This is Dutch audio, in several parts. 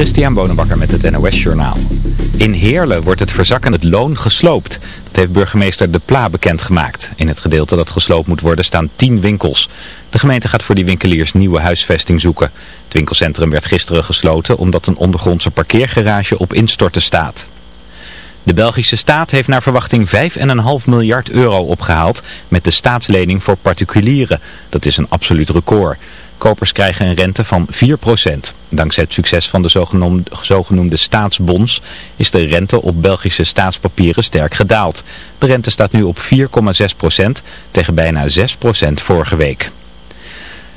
Christian Bonenbakker met het NOS Journaal. In Heerlen wordt het verzakkend loon gesloopt. Dat heeft burgemeester De Pla bekendgemaakt. In het gedeelte dat gesloopt moet worden staan 10 winkels. De gemeente gaat voor die winkeliers nieuwe huisvesting zoeken. Het winkelcentrum werd gisteren gesloten omdat een ondergrondse parkeergarage op instorten staat. De Belgische staat heeft naar verwachting 5,5 miljard euro opgehaald met de staatslening voor particulieren. Dat is een absoluut record. Kopers krijgen een rente van 4%. Dankzij het succes van de zogenoemde, zogenoemde staatsbonds is de rente op Belgische staatspapieren sterk gedaald. De rente staat nu op 4,6% tegen bijna 6% vorige week.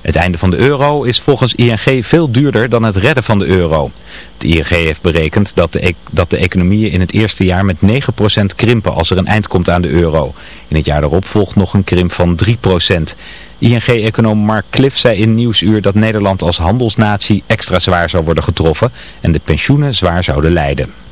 Het einde van de euro is volgens ING veel duurder dan het redden van de euro. Het ING heeft berekend dat de, e- dat de economieën in het eerste jaar met 9% krimpen als er een eind komt aan de euro. In het jaar daarop volgt nog een krimp van 3%. ING-econoom Mark Cliff zei in Nieuwsuur dat Nederland als handelsnatie extra zwaar zou worden getroffen en de pensioenen zwaar zouden lijden.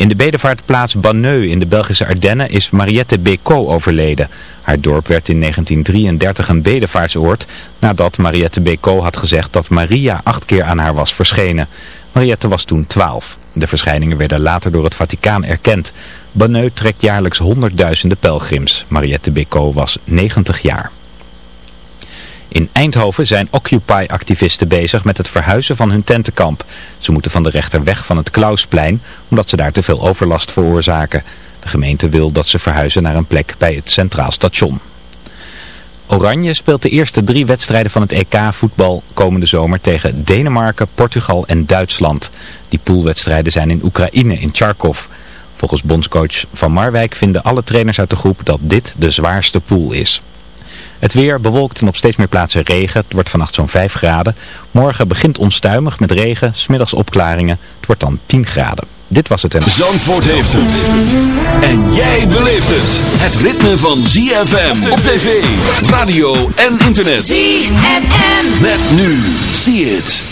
In de bedevaartplaats Banneux in de Belgische Ardennen is Mariette Bécaud overleden. Haar dorp werd in 1933 een bedevaartsoord nadat Mariette Bécaud had gezegd dat Maria acht keer aan haar was verschenen. Mariette was toen twaalf. De verschijningen werden later door het Vaticaan erkend. Banneux trekt jaarlijks honderdduizenden pelgrims. Mariette Bécaud was 90 jaar. In Eindhoven zijn Occupy-activisten bezig met het verhuizen van hun tentenkamp. Ze moeten van de rechter weg van het Klausplein, omdat ze daar te veel overlast veroorzaken. De gemeente wil dat ze verhuizen naar een plek bij het Centraal Station. Oranje speelt de eerste drie wedstrijden van het EK voetbal komende zomer tegen Denemarken, Portugal en Duitsland. Die poolwedstrijden zijn in Oekraïne, in Charkov. Volgens bondscoach Van Marwijk vinden alle trainers uit de groep dat dit de zwaarste pool is. Het weer bewolkt en op steeds meer plaatsen regen. Het wordt vannacht zo'n 5 graden. Morgen begint onstuimig met regen, smiddags opklaringen. Het wordt dan 10 graden. Dit was het en... Zandvoort heeft het. En jij beleeft het. Het ritme van ZFM op tv, radio en internet. ZFM. Met nu. See it.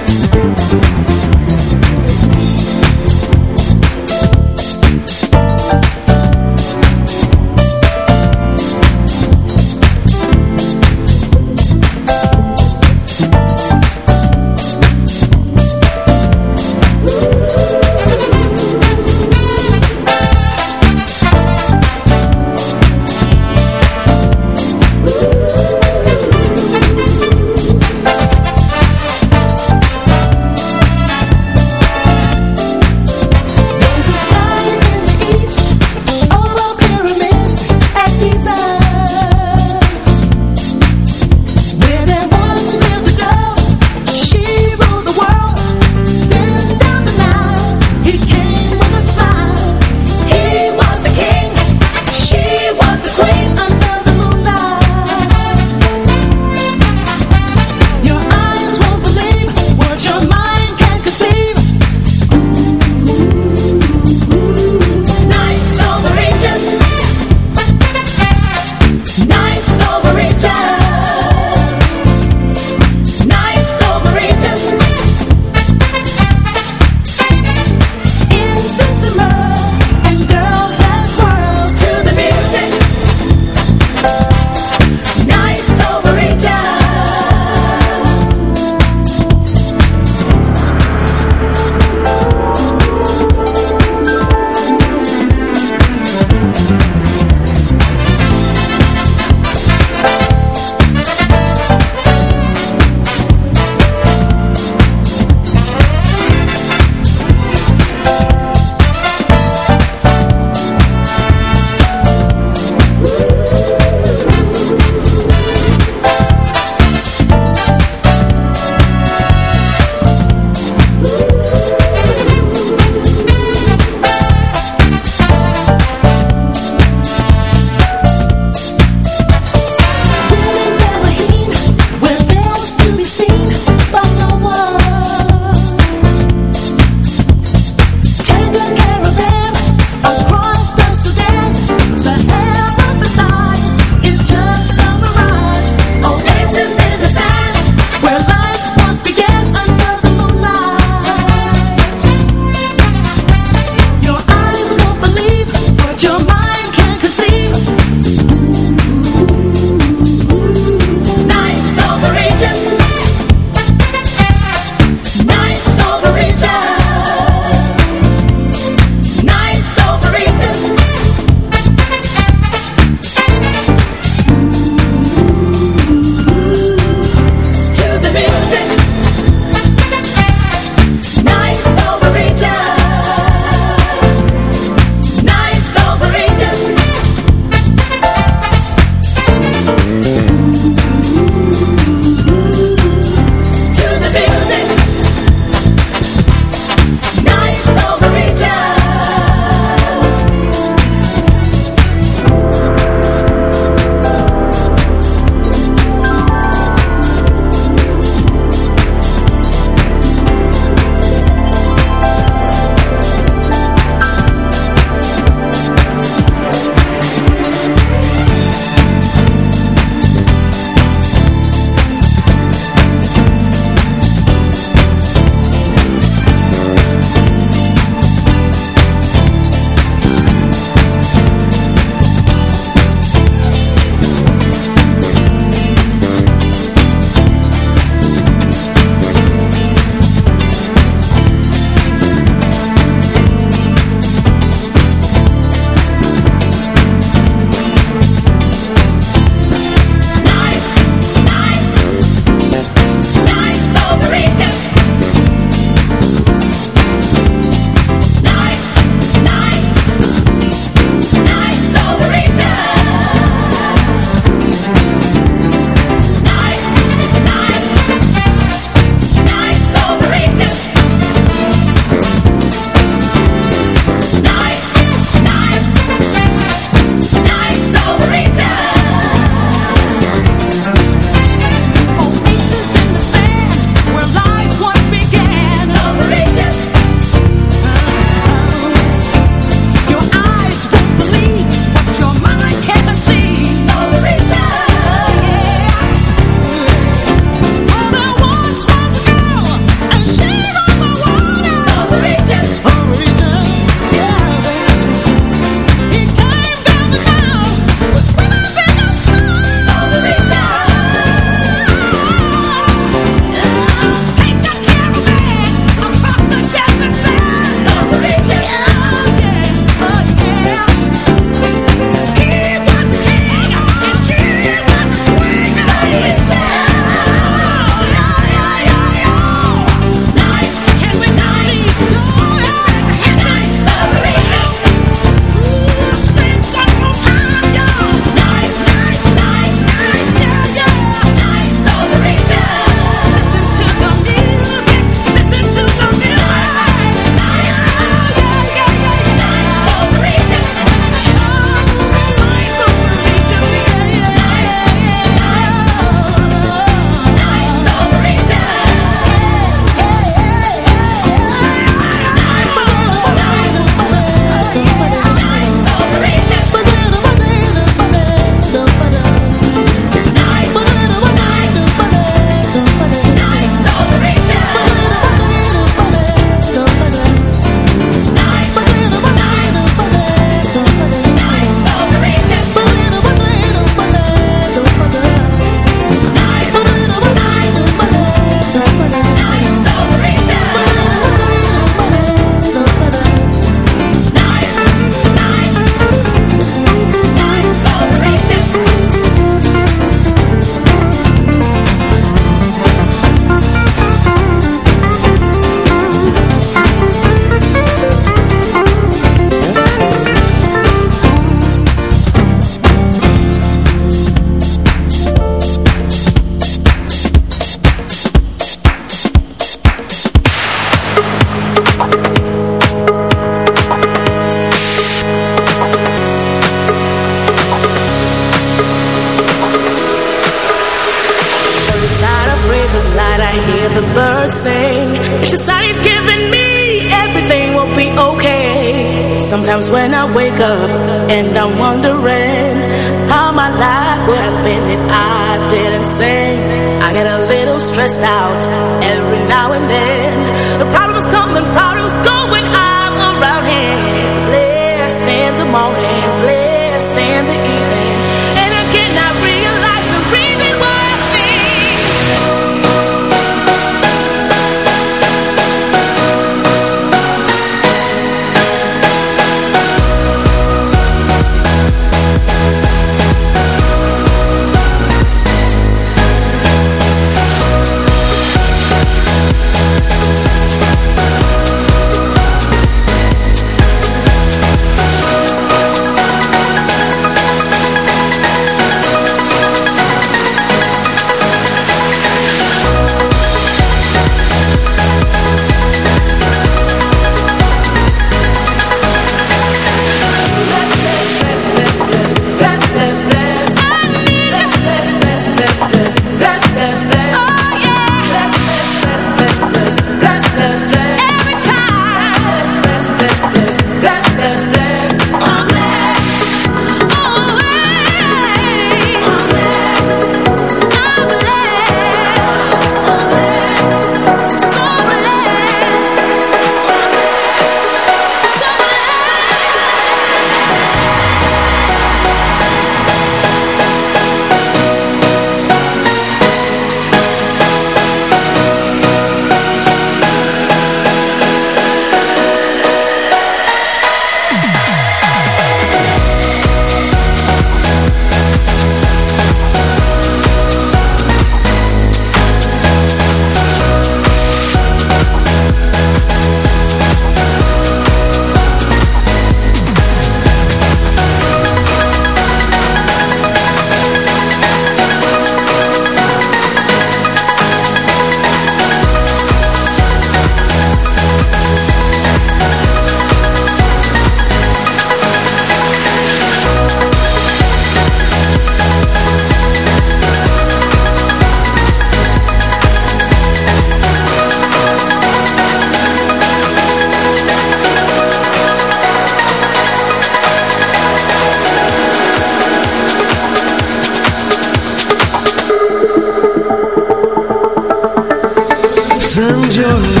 your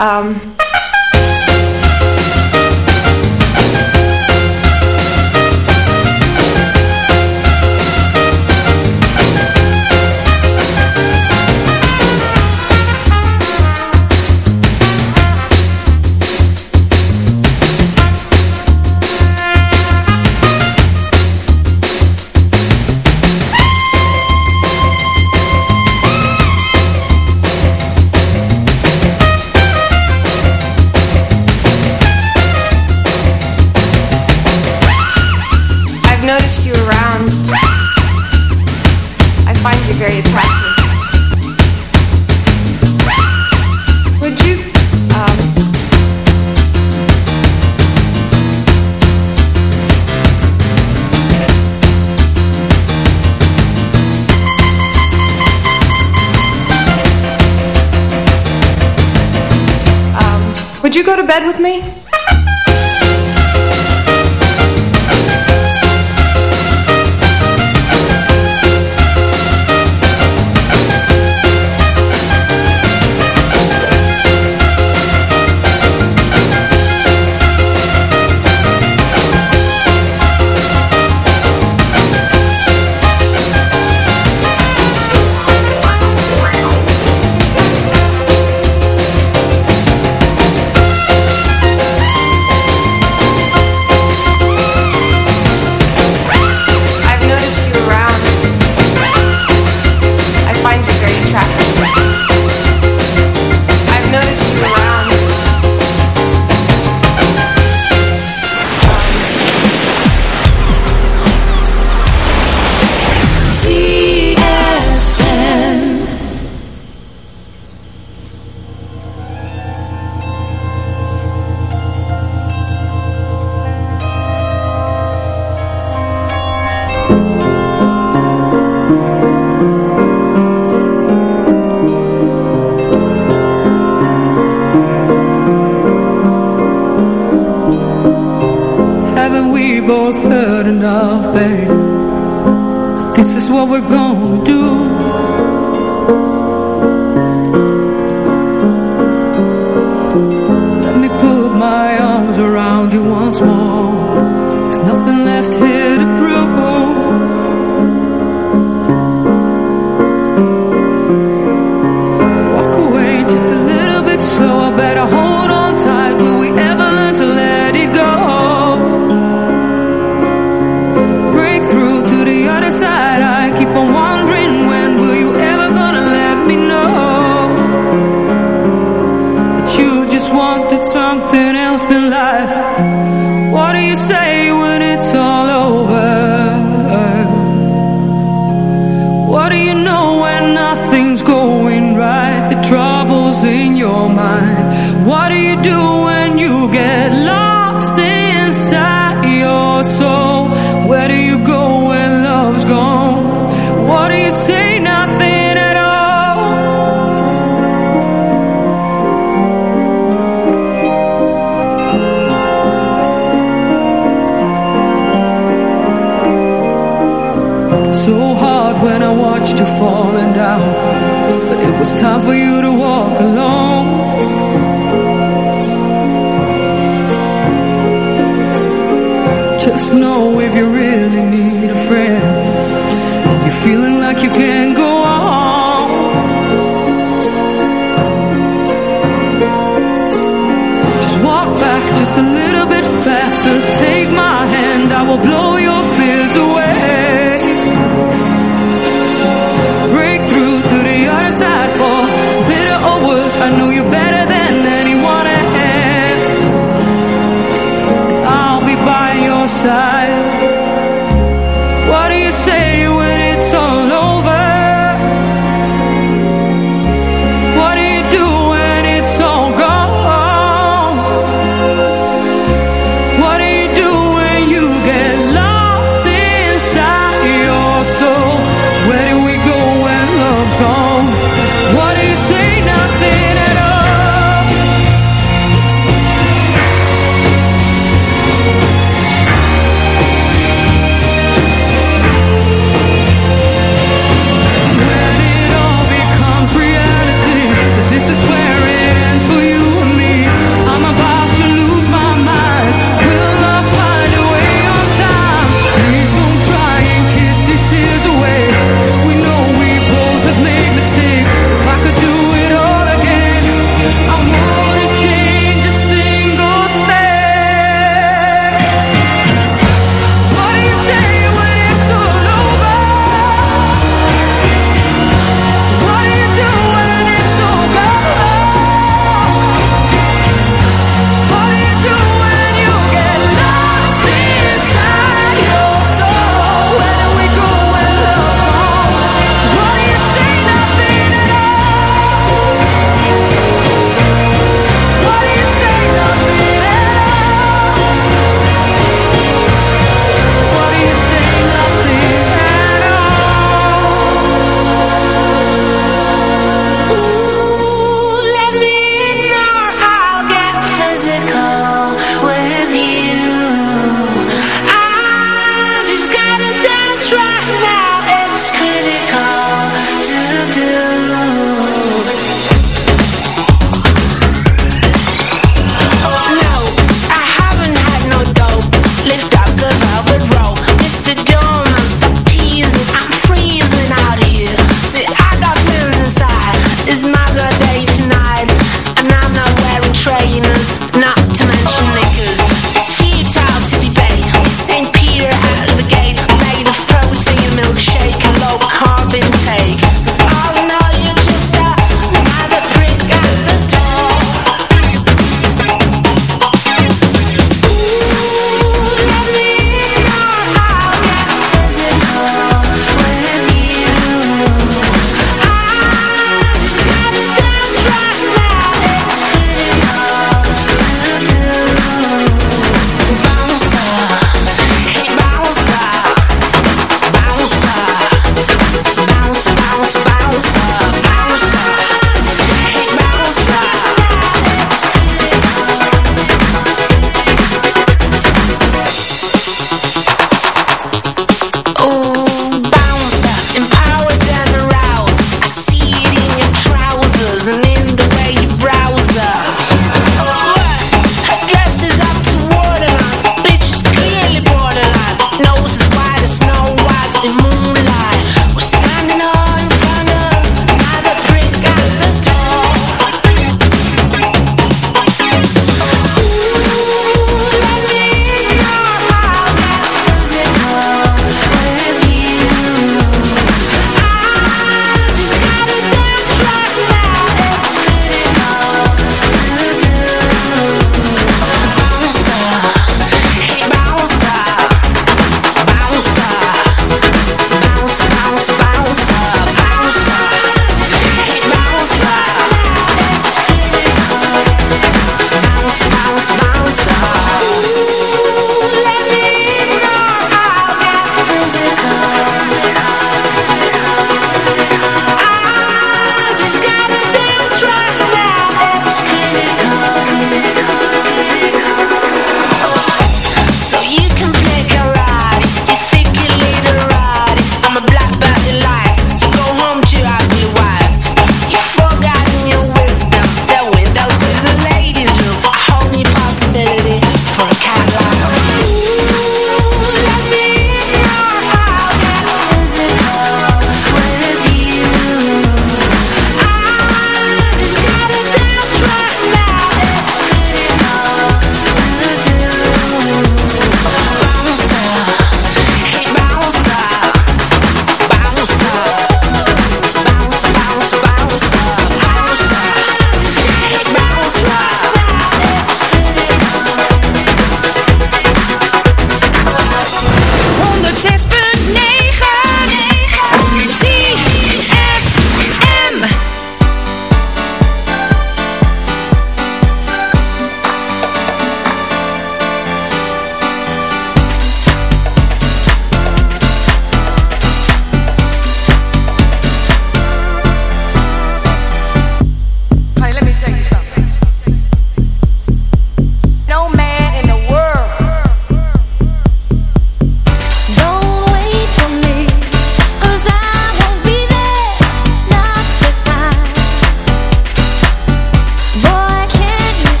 Um, go to bed with me?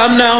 time now.